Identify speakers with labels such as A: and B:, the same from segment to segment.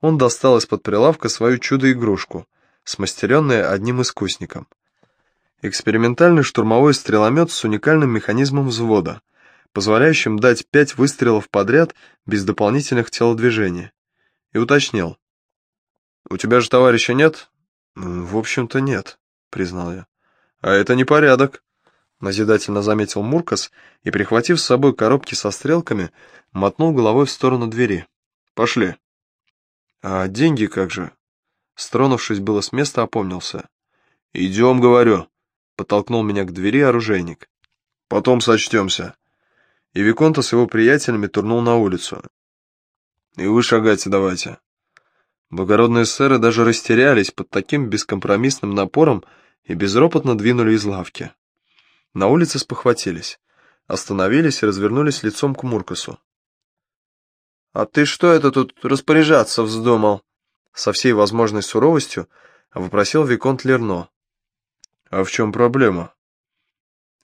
A: он достал из-под прилавка свою чудо-игрушку, смастеренную одним искусником. Экспериментальный штурмовой стреломет с уникальным механизмом взвода, позволяющим дать пять выстрелов подряд без дополнительных телодвижений. И уточнил. «У тебя же товарища нет?» «В общем-то, нет», — признал я. «А это не порядок», — назидательно заметил Муркас и, прихватив с собой коробки со стрелками, мотнул головой в сторону двери. «Пошли». «А деньги как же?» Стронувшись было с места, опомнился. «Идем, говорю», — подтолкнул меня к двери оружейник. «Потом сочтемся». И Виконта с его приятелями турнул на улицу. «И вы шагайте давайте». Благородные сэры даже растерялись под таким бескомпромиссным напором и безропотно двинули из лавки. На улице спохватились, остановились и развернулись лицом к Муркасу. «А ты что это тут распоряжаться вздумал?» Со всей возможной суровостью вопросил Виконт Лерно. «А в чем проблема?»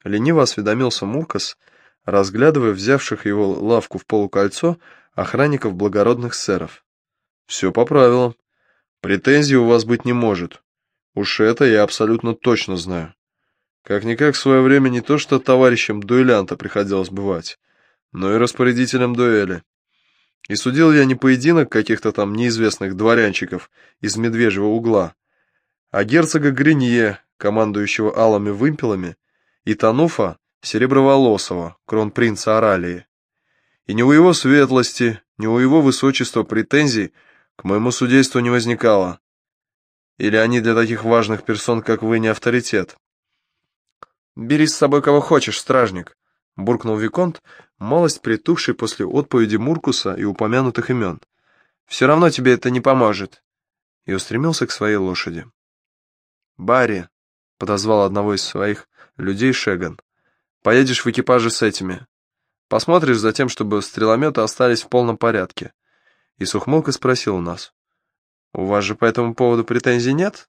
A: Лениво осведомился Муркас, разглядывая взявших его лавку в полукольцо охранников благородных сэров. «Все по правилам. Претензий у вас быть не может. Уж это я абсолютно точно знаю. Как-никак в свое время не то что товарищем дуэлянта приходилось бывать, но и распорядителем дуэли. И судил я не поединок каких-то там неизвестных дворянчиков из медвежьего угла, а герцога Гринье, командующего алыми вымпелами, и Тануфа Сереброволосого, кронпринца Оралии. И ни у его светлости, ни у его высочества претензий к моему судейству не возникало. Или они для таких важных персон, как вы, не авторитет? «Бери с собой кого хочешь, стражник», — буркнул Виконт, малость притухший после отповеди Муркуса и упомянутых имен. «Все равно тебе это не поможет», — и устремился к своей лошади. «Барри», — подозвал одного из своих людей Шеган, — «поедешь в экипаже с этими. Посмотришь за тем, чтобы стрелометы остались в полном порядке и с ухмылкой спросил у нас. «У вас же по этому поводу претензий нет?»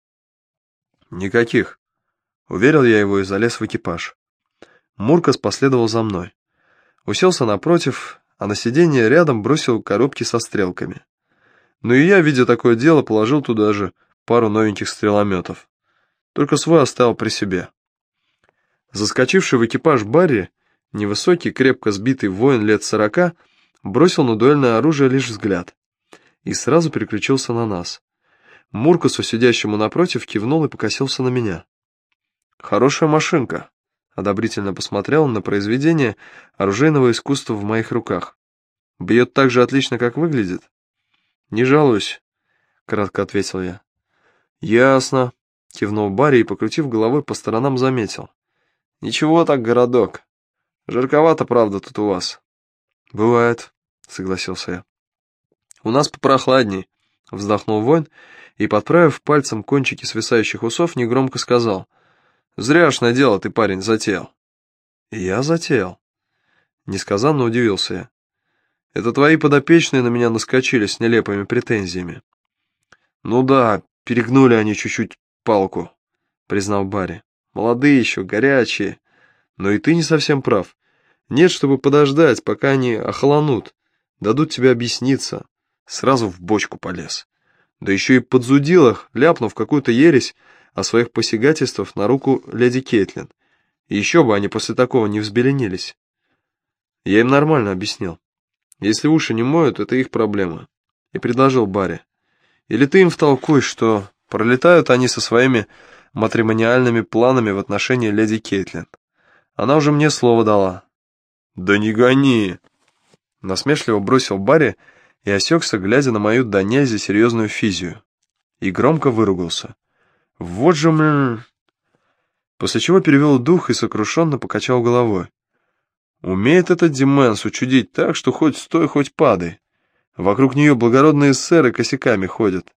A: «Никаких», — уверил я его и залез в экипаж. Муркас последовал за мной. Уселся напротив, а на сиденье рядом бросил коробки со стрелками. Ну и я, видя такое дело, положил туда же пару новеньких стрелометов. Только свой оставил при себе. Заскочивший в экипаж Барри, невысокий, крепко сбитый воин лет сорока, бросил на дуэльное оружие лишь взгляд и сразу переключился на нас. Муркусу, сидящему напротив, кивнул и покосился на меня. «Хорошая машинка», — одобрительно посмотрел он на произведение оружейного искусства в моих руках. «Бьет так же отлично, как выглядит?» «Не жалуюсь», — кратко ответил я. «Ясно», — кивнул Барри и, покрутив головой по сторонам, заметил. «Ничего так, городок. Жарковато, правда, тут у вас». «Бывает», — согласился я. «У нас попрохладней», — вздохнул воин и, подправив пальцем кончики свисающих усов, негромко сказал. «Зряшное дело ты, парень, затеял». «Я затеял». Несказанно удивился я. «Это твои подопечные на меня наскочили с нелепыми претензиями». «Ну да, перегнули они чуть-чуть палку», — признал Барри. «Молодые еще, горячие. Но и ты не совсем прав. Нет, чтобы подождать, пока они охолонут. Дадут тебе объясниться сразу в бочку полез. Да еще и подзудил их, ляпнув какую-то ересь о своих посягательствах на руку леди Кейтлин. Еще бы они после такого не взбеленились. Я им нормально объяснил. Если уши не моют, это их проблема. И предложил Барри. Или ты им втолкуй, что пролетают они со своими матримониальными планами в отношении леди Кейтлин. Она уже мне слово дала. «Да не гони!» Насмешливо бросил Барри и осекся, глядя на мою до нельзя серьезную физию. И громко выругался. «Вот же мля...» После чего перевел дух и сокрушенно покачал головой. «Умеет этот Дименс учудить так, что хоть стой, хоть падай. Вокруг нее благородные сэры косяками ходят,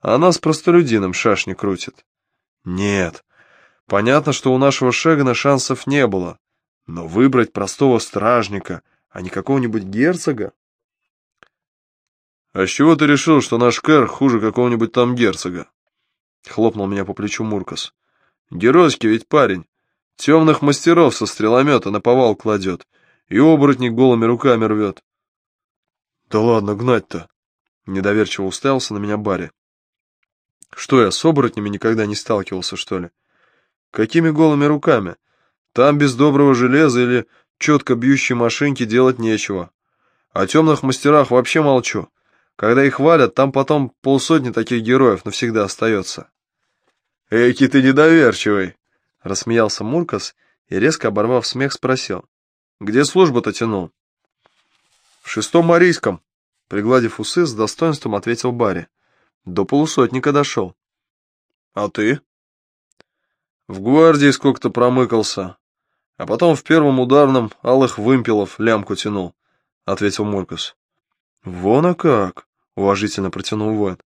A: а она с простолюдином шашни крутит. Нет, понятно, что у нашего Шегана шансов не было, но выбрать простого стражника, а не какого-нибудь герцога? «А с чего ты решил, что наш Кэр хуже какого-нибудь там герцога?» Хлопнул меня по плечу Муркас. «Геройский ведь парень. Темных мастеров со стреломета на повал кладет и оборотник голыми руками рвет». «Да ладно гнать-то!» Недоверчиво уставился на меня Барри. Что я, с оборотнями никогда не сталкивался, что ли? Какими голыми руками? Там без доброго железа или четко бьющей машинки делать нечего. О темных мастерах вообще молчу. Когда их валят, там потом полсотни таких героев навсегда остается. «Эки ты недоверчивый!» — рассмеялся Муркас и, резко оборвав смех, спросил. «Где службу-то тянул?» «В шестом Марийском», — пригладив усы, с достоинством ответил Барри. «До полусотника дошел». «А ты?» «В гвардии сколько-то промыкался, а потом в первом ударном алых вымпелов лямку тянул», — ответил Муркас. «Вон а как!» — уважительно протянул воин.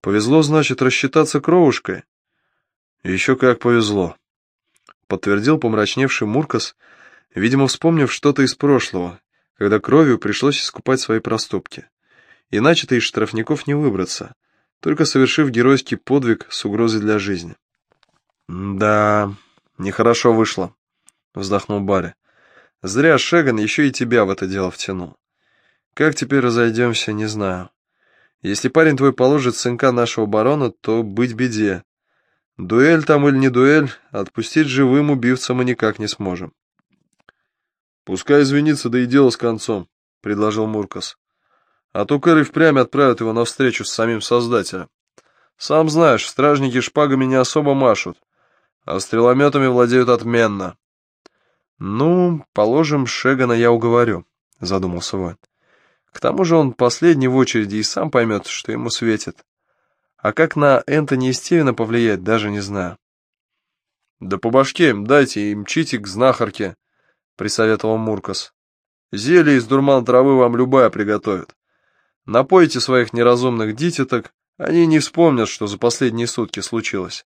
A: «Повезло, значит, рассчитаться кровушкой?» «Еще как повезло», — подтвердил помрачневший Муркас, видимо, вспомнив что-то из прошлого, когда кровью пришлось искупать свои проступки. Иначе-то из штрафников не выбраться, только совершив геройский подвиг с угрозой для жизни. «Да, нехорошо вышло», — вздохнул Барри. «Зря Шеган еще и тебя в это дело втянул. Как теперь разойдемся, не знаю. Если парень твой положит сынка нашего барона, то быть беде. Дуэль там или не дуэль, отпустить живым убивца мы никак не сможем. Пускай извинится, да и дело с концом, — предложил Муркас. А то Кэр и впрямь отправят его навстречу с самим Создателем. Сам знаешь, стражники шпагами не особо машут, а стрелометами владеют отменно. Ну, положим, Шегана я уговорю, — задумался Войн. К тому же он последний в очереди и сам поймет, что ему светит. А как на Энтони и Стивена повлиять, даже не знаю. «Да по башке им дайте и мчите к знахарке», — присоветовал Муркас. «Зелье из дурман травы вам любая приготовит. Напойте своих неразумных дитяток, они не вспомнят, что за последние сутки случилось.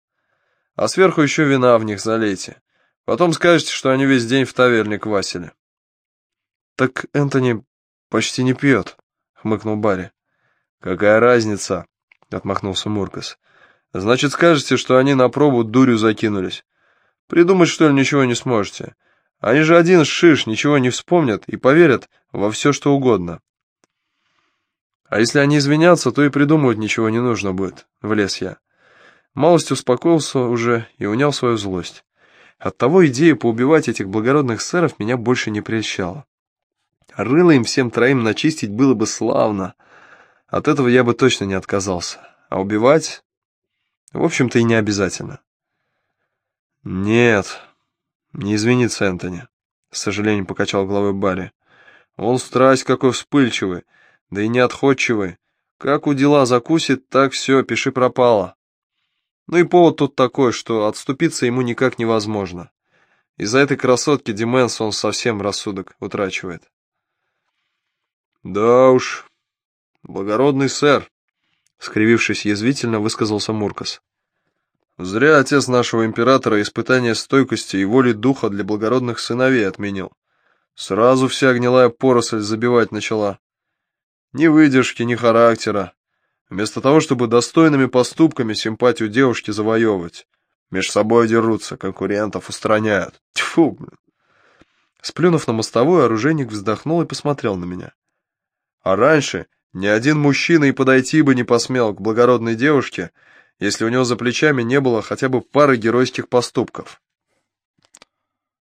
A: А сверху еще вина в них залейте. Потом скажете, что они весь день в таверне квасили». «Так Энтони «Почти не пьет», — хмыкнул Барри. «Какая разница?» — отмахнулся Муркас. «Значит, скажете, что они на пробу дурью закинулись. Придумать, что ли, ничего не сможете. Они же один шиш, ничего не вспомнят и поверят во все, что угодно». «А если они извинятся, то и придумывать ничего не нужно будет», — влез я. Малость успокоился уже и унял свою злость. Оттого идея поубивать этих благородных сэров меня больше не прельщала. Рыло им всем троим начистить было бы славно. От этого я бы точно не отказался. А убивать? В общем-то и не обязательно. Нет, не извинится Энтони, с сожалением покачал головой Барри. Он страсть какой вспыльчивый, да и неотходчивый. Как у дела закусит, так все, пиши пропало. Ну и повод тут такой, что отступиться ему никак невозможно. Из-за этой красотки Дименс он совсем рассудок утрачивает. «Да уж, благородный сэр», — скривившись язвительно, высказался Муркас. «Зря отец нашего императора испытание стойкости и воли духа для благородных сыновей отменил. Сразу вся гнилая поросль забивать начала. Ни выдержки, ни характера. Вместо того, чтобы достойными поступками симпатию девушки завоевывать, меж собой дерутся, конкурентов устраняют. Тьфу, блин!» Сплюнув на мостовую, оружейник вздохнул и посмотрел на меня. А раньше ни один мужчина и подойти бы не посмел к благородной девушке, если у него за плечами не было хотя бы пары геройских поступков.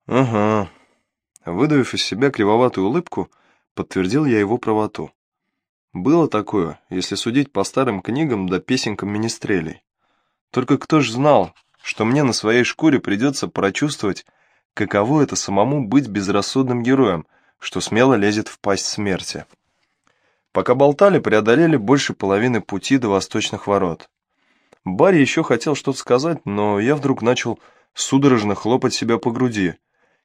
A: Ага. Выдавив из себя кривоватую улыбку, подтвердил я его правоту. Было такое, если судить по старым книгам да песенкам министрелей. Только кто ж знал, что мне на своей шкуре придется прочувствовать, каково это самому быть безрассудным героем, что смело лезет в пасть смерти. Пока болтали, преодолели больше половины пути до восточных ворот. Барри еще хотел что-то сказать, но я вдруг начал судорожно хлопать себя по груди,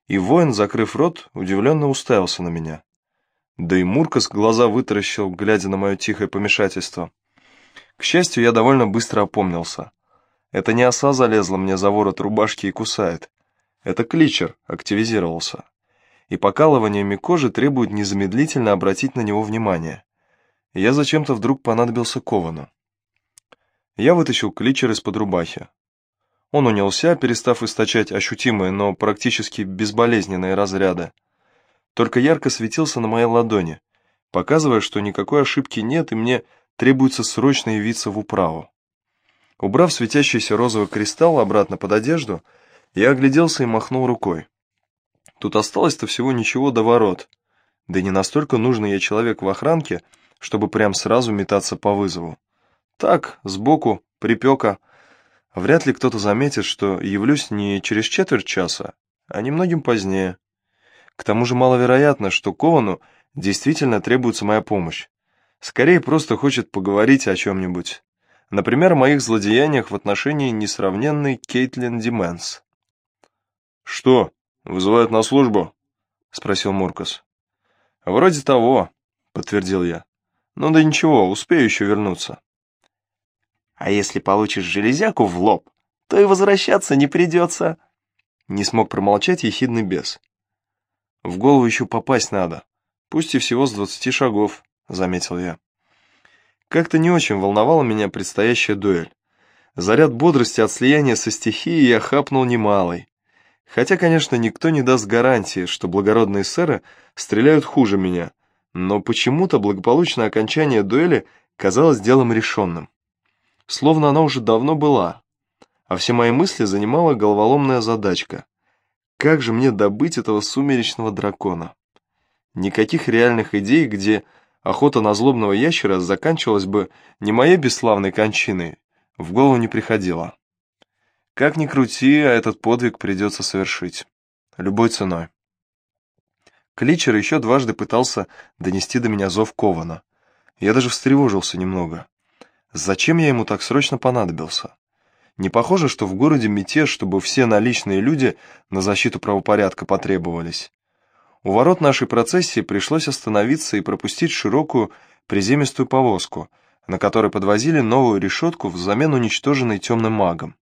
A: и воин, закрыв рот, удивленно уставился на меня. Да и Муркас глаза вытаращил, глядя на мое тихое помешательство. К счастью, я довольно быстро опомнился. Это не оса залезла мне за ворот рубашки и кусает. Это кличер активизировался. И покалываниями кожи требует незамедлительно обратить на него внимание я зачем-то вдруг понадобился Ковану. Я вытащил кличер из-под рубахи. Он унялся, перестав источать ощутимые, но практически безболезненные разряды. Только ярко светился на моей ладони, показывая, что никакой ошибки нет, и мне требуется срочно явиться в управу. Убрав светящийся розовый кристалл обратно под одежду, я огляделся и махнул рукой. Тут осталось-то всего ничего до ворот, да не настолько нужный я человек в охранке, чтобы прям сразу метаться по вызову. Так, сбоку, припека. Вряд ли кто-то заметит, что явлюсь не через четверть часа, а немногим позднее. К тому же маловероятно, что Ковану действительно требуется моя помощь. Скорее просто хочет поговорить о чем-нибудь. Например, о моих злодеяниях в отношении несравненной Кейтлин Дименс. «Что, вызывают на службу?» — спросил Муркас. «Вроде того», — подтвердил я. «Ну да ничего, успею еще вернуться».
B: «А если получишь железяку в лоб, то и возвращаться не придется», — не смог промолчать ехидный бес.
A: «В голову еще попасть надо, пусть и всего с двадцати шагов», — заметил я. Как-то не очень волновала меня предстоящая дуэль. Заряд бодрости от слияния со стихией я хапнул немалый. Хотя, конечно, никто не даст гарантии, что благородные сэры стреляют хуже меня, но почему-то благополучное окончание дуэли казалось делом решенным. Словно она уже давно была, а все мои мысли занимала головоломная задачка. Как же мне добыть этого сумеречного дракона? Никаких реальных идей, где охота на злобного ящера заканчивалась бы не моей бесславной кончиной, в голову не приходило. Как ни крути, а этот подвиг придется совершить. Любой ценой. Кличер еще дважды пытался донести до меня зов Кована. Я даже встревожился немного. Зачем я ему так срочно понадобился? Не похоже, что в городе мятеж, чтобы все наличные люди на защиту правопорядка потребовались. У ворот нашей процессии пришлось остановиться и пропустить широкую приземистую повозку, на которой подвозили новую решетку взамен уничтоженной темным магом.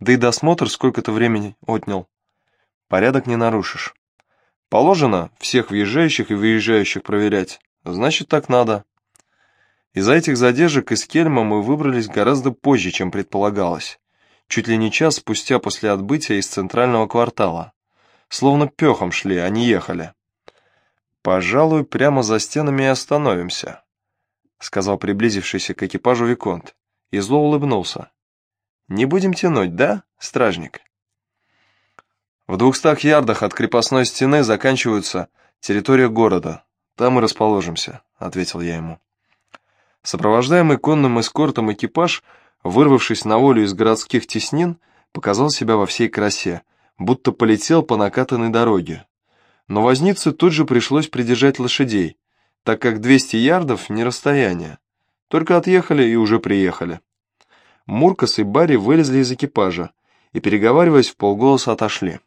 A: Да и досмотр сколько-то времени отнял. Порядок не нарушишь. Положено всех въезжающих и выезжающих проверять, значит так надо. Из-за этих задержек из Кельма мы выбрались гораздо позже, чем предполагалось. Чуть ли не час спустя после отбытия из центрального квартала. Словно пехом шли, а не ехали. «Пожалуй, прямо за стенами и остановимся», — сказал приблизившийся к экипажу Виконт, и зло улыбнулся. «Не будем тянуть, да, стражник?» В двухстах ярдах от крепостной стены заканчивается территория города. Там и расположимся», — ответил я ему. Сопровождаемый конным эскортом экипаж, вырвавшись на волю из городских теснин, показал себя во всей красе, будто полетел по накатанной дороге. Но вознице тут же пришлось придержать лошадей, так как 200 ярдов не расстояние. Только отъехали и уже приехали. Муркас и Барри вылезли из экипажа и, переговариваясь, в полголоса отошли.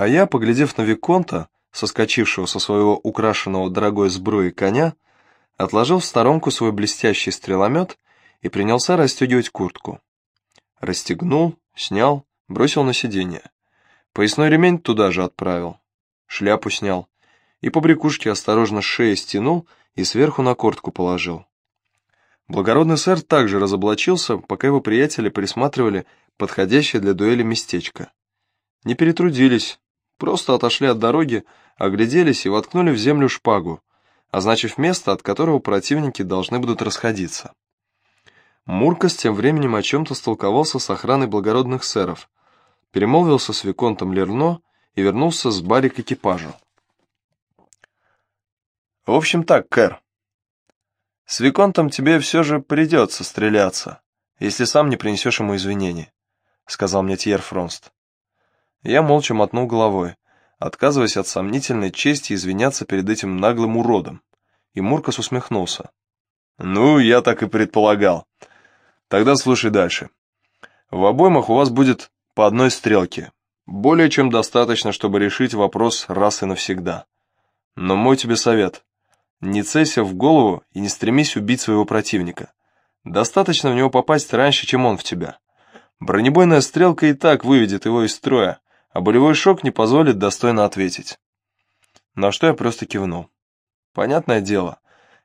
A: А я, поглядев на Виконта, соскочившего со своего украшенного дорогой сбруей коня, отложил в сторонку свой блестящий стреломет и принялся расстегивать куртку. Расстегнул, снял, бросил на сиденье. Поясной ремень туда же отправил. Шляпу снял. И по брякушке осторожно шею стянул и сверху на куртку положил. Благородный сэр также разоблачился, пока его приятели присматривали подходящее для дуэли местечко. Не перетрудились, просто отошли от дороги, огляделись и воткнули в землю шпагу, означив место, от которого противники должны будут расходиться. Муркас тем временем о чем-то столковался с охраной благородных сэров, перемолвился с Виконтом Лерно и вернулся с Барри к экипажу. «В общем так, Кэр, с Виконтом тебе все же придется стреляться, если сам не принесешь ему извинений», — сказал мне Тьер Фронст. Я молча мотнул головой, отказываясь от сомнительной чести извиняться перед этим наглым уродом, и Муркас усмехнулся. «Ну, я так и предполагал. Тогда слушай дальше. В обоймах у вас будет по одной стрелке. Более чем достаточно, чтобы решить вопрос раз и навсегда. Но мой тебе совет. Не целься в голову и не стремись убить своего противника. Достаточно в него попасть раньше, чем он в тебя. Бронебойная стрелка и так выведет его из строя, а болевой шок не позволит достойно ответить. На что я просто кивнул. Понятное дело,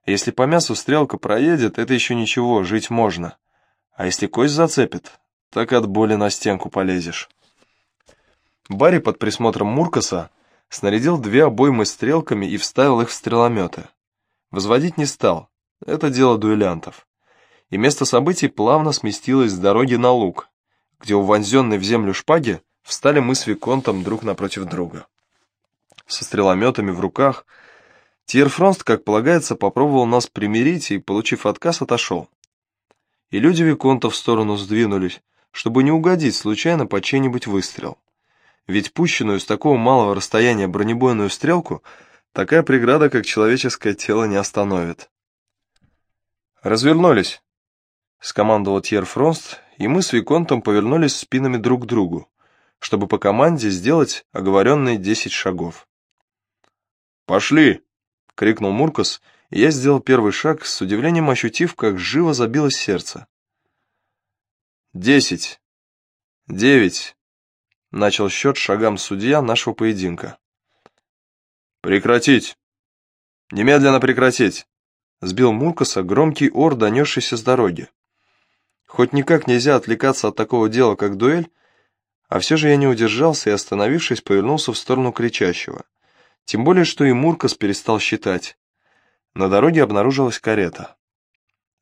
A: если по мясу стрелка проедет, это еще ничего, жить можно. А если кость зацепит, так от боли на стенку полезешь. Барри под присмотром Муркаса снарядил две обоймы стрелками и вставил их в стрелометы. Возводить не стал, — это дело дуэлянтов. И место событий плавно сместилось с дороги на луг, где у вонзенной в землю шпаги встали мы с Виконтом друг напротив друга. Со стрелометами в руках Тьерфронст, как полагается, попробовал нас примирить и, получив отказ, отошел. И люди Виконта в сторону сдвинулись, чтобы не угодить случайно под чей-нибудь выстрел. Ведь пущенную с такого малого расстояния бронебойную стрелку такая преграда, как человеческое тело, не остановит. «Развернулись», — скомандовал Тьер Фронст, и мы с Виконтом повернулись спинами друг к другу, чтобы по команде сделать оговоренные десять шагов. «Пошли!» — крикнул Муркос, и я сделал первый шаг, с удивлением ощутив, как живо забилось сердце. «Десять! Девять!» — начал счет шагам судья нашего поединка. «Прекратить! Немедленно прекратить!» — сбил Муркоса громкий ор, донесшийся с дороги. Хоть никак нельзя отвлекаться от такого дела, как дуэль, а все же я не удержался и, остановившись, повернулся в сторону кричащего. Тем более, что и Муркос перестал считать. На дороге обнаружилась карета.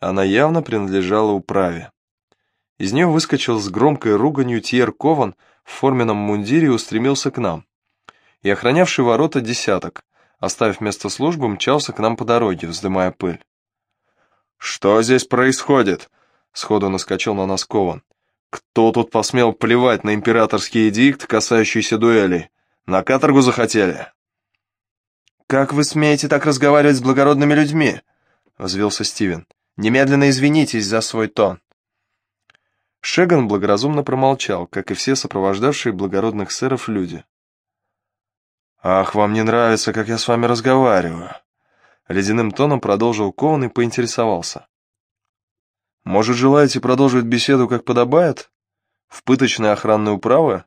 A: Она явно принадлежала управе. Из нее выскочил с громкой руганью Тьер Кован в форменном мундире и устремился к нам. И охранявший ворота десяток, оставив место службы, мчался к нам по дороге, вздымая пыль. «Что здесь происходит?» — сходу наскочил на нас Кован. «Кто тут посмел плевать на императорский эдикт, касающийся дуэлей? На каторгу захотели?»
B: «Как вы смеете так разговаривать с благородными людьми?» — взвился Стивен. «Немедленно извинитесь за свой тон».
A: Шеган благоразумно промолчал, как и все сопровождавшие благородных сэров люди. «Ах, вам не нравится, как я с вами разговариваю?» Ледяным тоном продолжил Кован и поинтересовался. «Может, желаете продолжить беседу, как подобает? В пыточной охранной управы?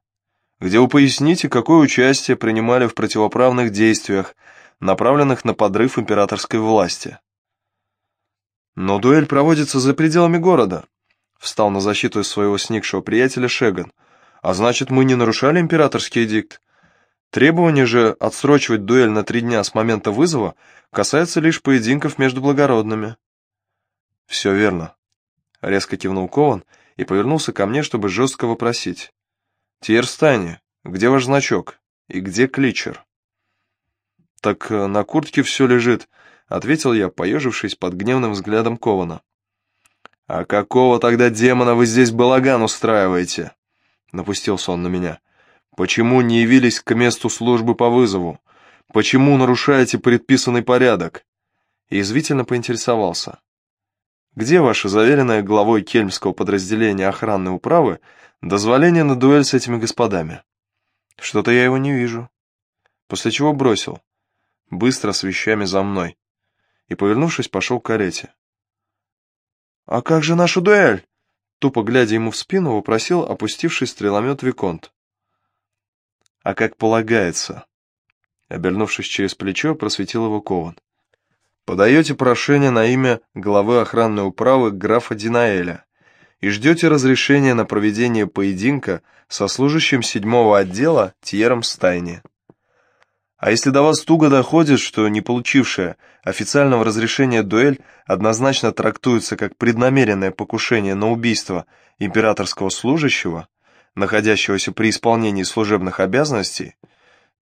A: Где вы поясните, какое участие принимали в противоправных действиях, направленных на подрыв императорской власти. Но дуэль проводится за пределами города, встал на защиту своего сникшего приятеля Шеган. А значит, мы не нарушали императорский эдикт. Требование же отсрочивать дуэль на три дня с момента вызова касается лишь поединков между благородными. Все верно. Резко кивнул Кован и повернулся ко мне, чтобы жестко вопросить. Тьерстайне, где ваш значок? И где кличер? «Так э, на куртке все лежит», — ответил я, поежившись под гневным взглядом Кована. «А какого тогда демона вы здесь балаган устраиваете?» — напустился он на меня. «Почему не явились к месту службы по вызову? Почему нарушаете предписанный порядок?» И извительно поинтересовался. «Где ваше заверенное главой кельмского подразделения охранной управы дозволение на дуэль с этими господами?» «Что-то я его не вижу». После чего бросил быстро с вещами за мной, и, повернувшись, пошел к карете. «А как же наша дуэль?» Тупо глядя ему в спину, вопросил опустивший стреломет Виконт. «А как полагается?» Обернувшись через плечо, просветил его Кован. «Подаете прошение на имя главы охранной управы графа Динаэля и ждете разрешения на проведение поединка со служащим седьмого отдела Тьером Стайни». А если до вас туго доходит, что не получившая официального разрешения дуэль однозначно трактуется как преднамеренное покушение на убийство императорского служащего, находящегося при исполнении служебных обязанностей,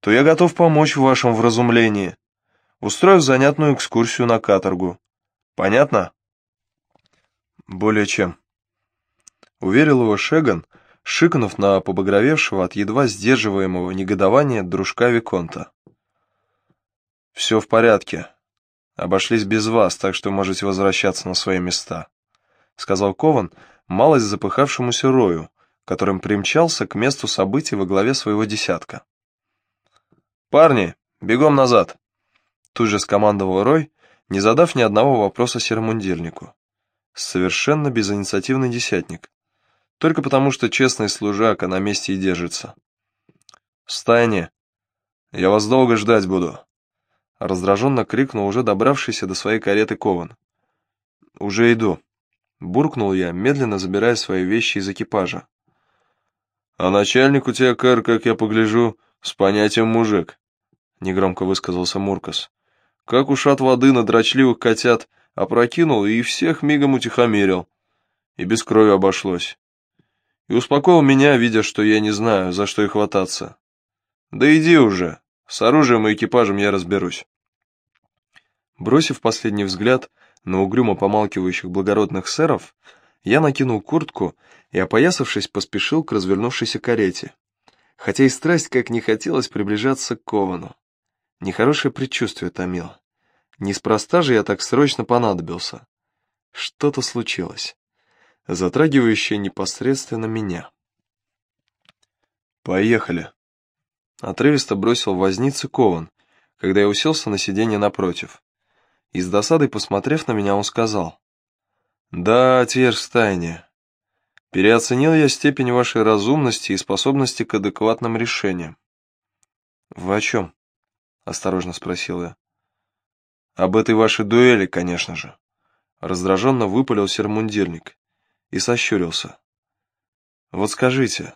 A: то я готов помочь в вашем вразумлении, устроив занятную экскурсию на каторгу. Понятно? Более чем. Уверил его Шеган, шикнув на побагровевшего от едва сдерживаемого негодования дружка Виконта. «Все в порядке. Обошлись без вас, так что можете возвращаться на свои места», — сказал Кован, малость запыхавшемуся Рою, которым примчался к месту событий во главе своего десятка. «Парни, бегом назад!» Тут же скомандовал Рой, не задав ни одного вопроса серомундирнику. Совершенно безинициативный десятник. Только потому, что честный служака на месте и держится. «Встань! Я вас долго ждать буду!» Раздраженно крикнул уже добравшийся до своей кареты Кован. «Уже иду», — буркнул я, медленно забирая свои вещи из экипажа. «А начальник у тебя, Кэр, как я погляжу, с понятием мужик», — негромко высказался Муркас. «Как уж от воды на дрочливых котят опрокинул и всех мигом утихомирил. И без крови обошлось. И успокоил меня, видя, что я не знаю, за что и хвататься. Да иди уже, с оружием и экипажем я разберусь. Бросив последний взгляд на угрюмо помалкивающих благородных сэров, я накинул куртку и, опоясавшись, поспешил к развернувшейся карете. Хотя и страсть как не хотелось приближаться к Ковану. Нехорошее предчувствие томило. Неспроста же я так срочно понадобился. Что-то случилось, затрагивающее непосредственно меня. «Поехали!» Отрывисто бросил возницы Кован, когда я уселся на сиденье напротив. И с досадой посмотрев на меня, он сказал. «Да, Тверстайне, переоценил я степень вашей разумности и способности к адекватным решениям». «Вы о чем?» — осторожно спросил я. «Об этой вашей дуэли, конечно же». Раздраженно выпалил сермундирник и сощурился. «Вот скажите,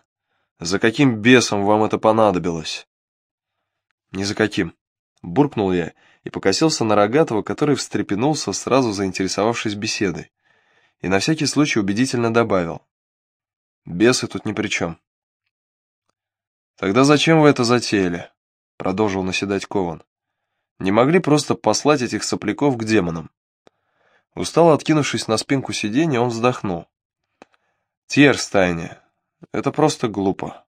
A: за каким бесом вам это понадобилось?» «Ни за каким», — буркнул я и покосился на Рогатого, который встрепенулся, сразу заинтересовавшись беседой, и на всякий случай убедительно добавил. «Бесы тут ни при чем». «Тогда зачем вы это затеяли?» — продолжил наседать Кован. «Не могли просто послать этих сопляков к демонам?» Устало откинувшись на спинку сиденья, он вздохнул. «Тьерстайне, это просто глупо.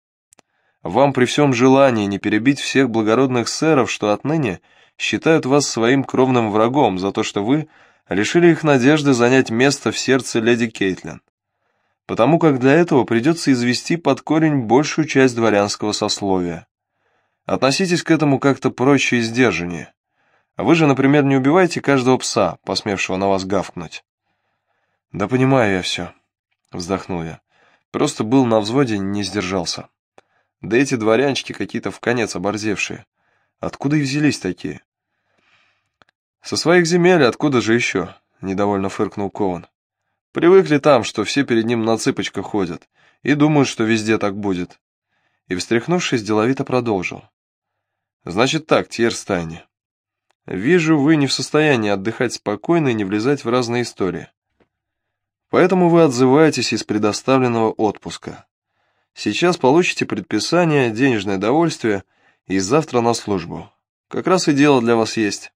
A: Вам при всем желании не перебить всех благородных сэров, что отныне считают вас своим кровным врагом за то, что вы лишили их надежды занять место в сердце леди Кейтлин. Потому как для этого придется извести под корень большую часть дворянского сословия. Относитесь к этому как-то проще и сдержаннее. Вы же, например, не убиваете каждого пса, посмевшего на вас гавкнуть. «Да понимаю я все», — вздохнул я. «Просто был на взводе, не сдержался. Да эти дворянчики какие-то в конец оборзевшие. Откуда и взялись такие?» «Со своих земель, откуда же еще?» — недовольно фыркнул Кован. «Привыкли там, что все перед ним на цыпочках ходят, и думают, что везде так будет». И, встряхнувшись, деловито продолжил. «Значит так, Тьерстайне. Вижу, вы не в состоянии отдыхать спокойно и не влезать в разные истории. Поэтому вы отзываетесь из предоставленного отпуска. Сейчас получите предписание, денежное довольствие и завтра на службу. Как раз и дело для вас есть».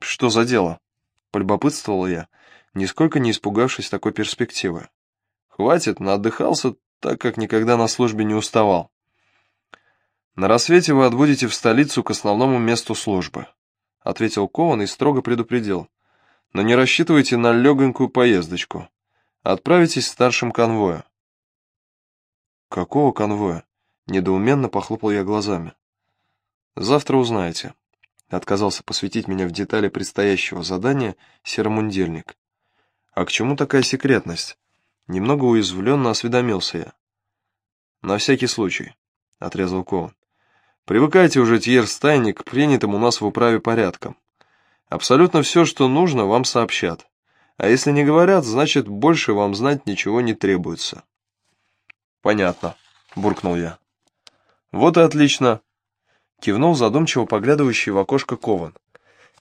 A: «Что за дело?» — полюбопытствовал я, нисколько не испугавшись такой перспективы. «Хватит, наотдыхался, так как никогда на службе не уставал. На рассвете вы отбудете в столицу к основному месту службы», — ответил Кован и строго предупредил. «Но не рассчитывайте на легонькую поездочку. Отправитесь старшим конвоя». «Какого конвоя?» — недоуменно похлопал я глазами. «Завтра узнаете», Отказался посвятить меня в детали предстоящего задания серомундирник. А к чему такая секретность? Немного уязвленно осведомился я. На всякий случай, отрезал Кован. Привыкайте уже, Тьер Стайник, к принятым у нас в управе порядкам. Абсолютно все, что нужно, вам сообщат. А если не говорят, значит, больше вам знать ничего не требуется. Понятно, буркнул я. Вот и отлично, Кивнул задумчиво поглядывающий в окошко Кован.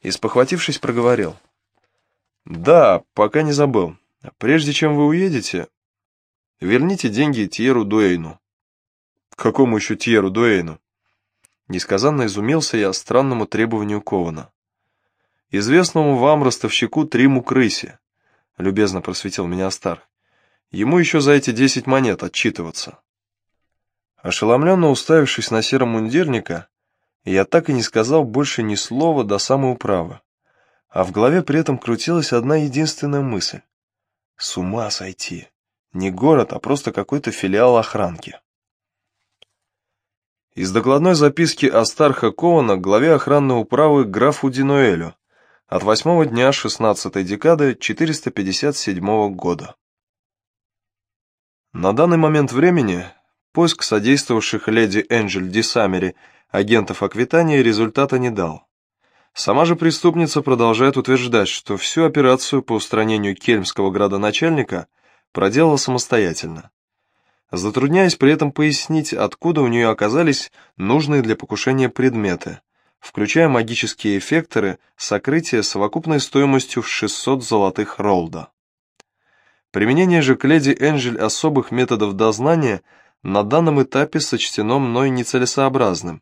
A: И, спохватившись, проговорил. «Да, пока не забыл. Прежде чем вы уедете, верните деньги Тьеру Дуэйну». «Какому еще Тьеру Дуэйну?» Несказанно изумился я странному требованию Кована. «Известному вам ростовщику Триму Крысе», — любезно просветил меня Астарх. «Ему еще за эти десять монет отчитываться». Ошеломленно уставившись на серомундирника, я так и не сказал больше ни слова до самой управы. А в голове при этом крутилась одна единственная мысль. С ума сойти. Не город, а просто какой-то филиал охранки. Из докладной записки Астарха Кована главе охранной управы графу Динуэлю от восьмого дня 16 декады 457 года. На данный момент времени поиск содействовавших леди Энджель Дисамери агентов Аквитании результата не дал. Сама же преступница продолжает утверждать, что всю операцию по устранению кельмского градоначальника проделала самостоятельно, затрудняясь при этом пояснить, откуда у нее оказались нужные для покушения предметы, включая магические эффекторы, сокрытие совокупной стоимостью в 600 золотых ролда. Применение же к леди Энджель особых методов дознания на данном этапе сочтено мной нецелесообразным,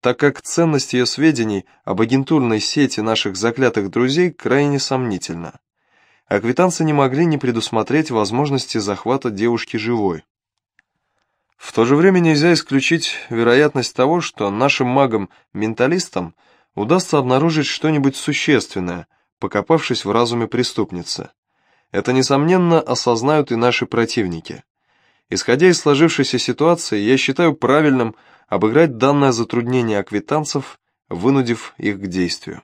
A: так как ценность ее сведений об агентурной сети наших заклятых друзей крайне сомнительна. А квитанцы не могли не предусмотреть возможности захвата девушки живой. В то же время нельзя исключить вероятность того, что нашим магам-менталистам удастся обнаружить что-нибудь существенное, покопавшись в разуме преступницы. Это, несомненно, осознают и наши противники. Исходя из сложившейся ситуации, я считаю правильным обыграть данное затруднение аквитанцев, вынудив их к действию.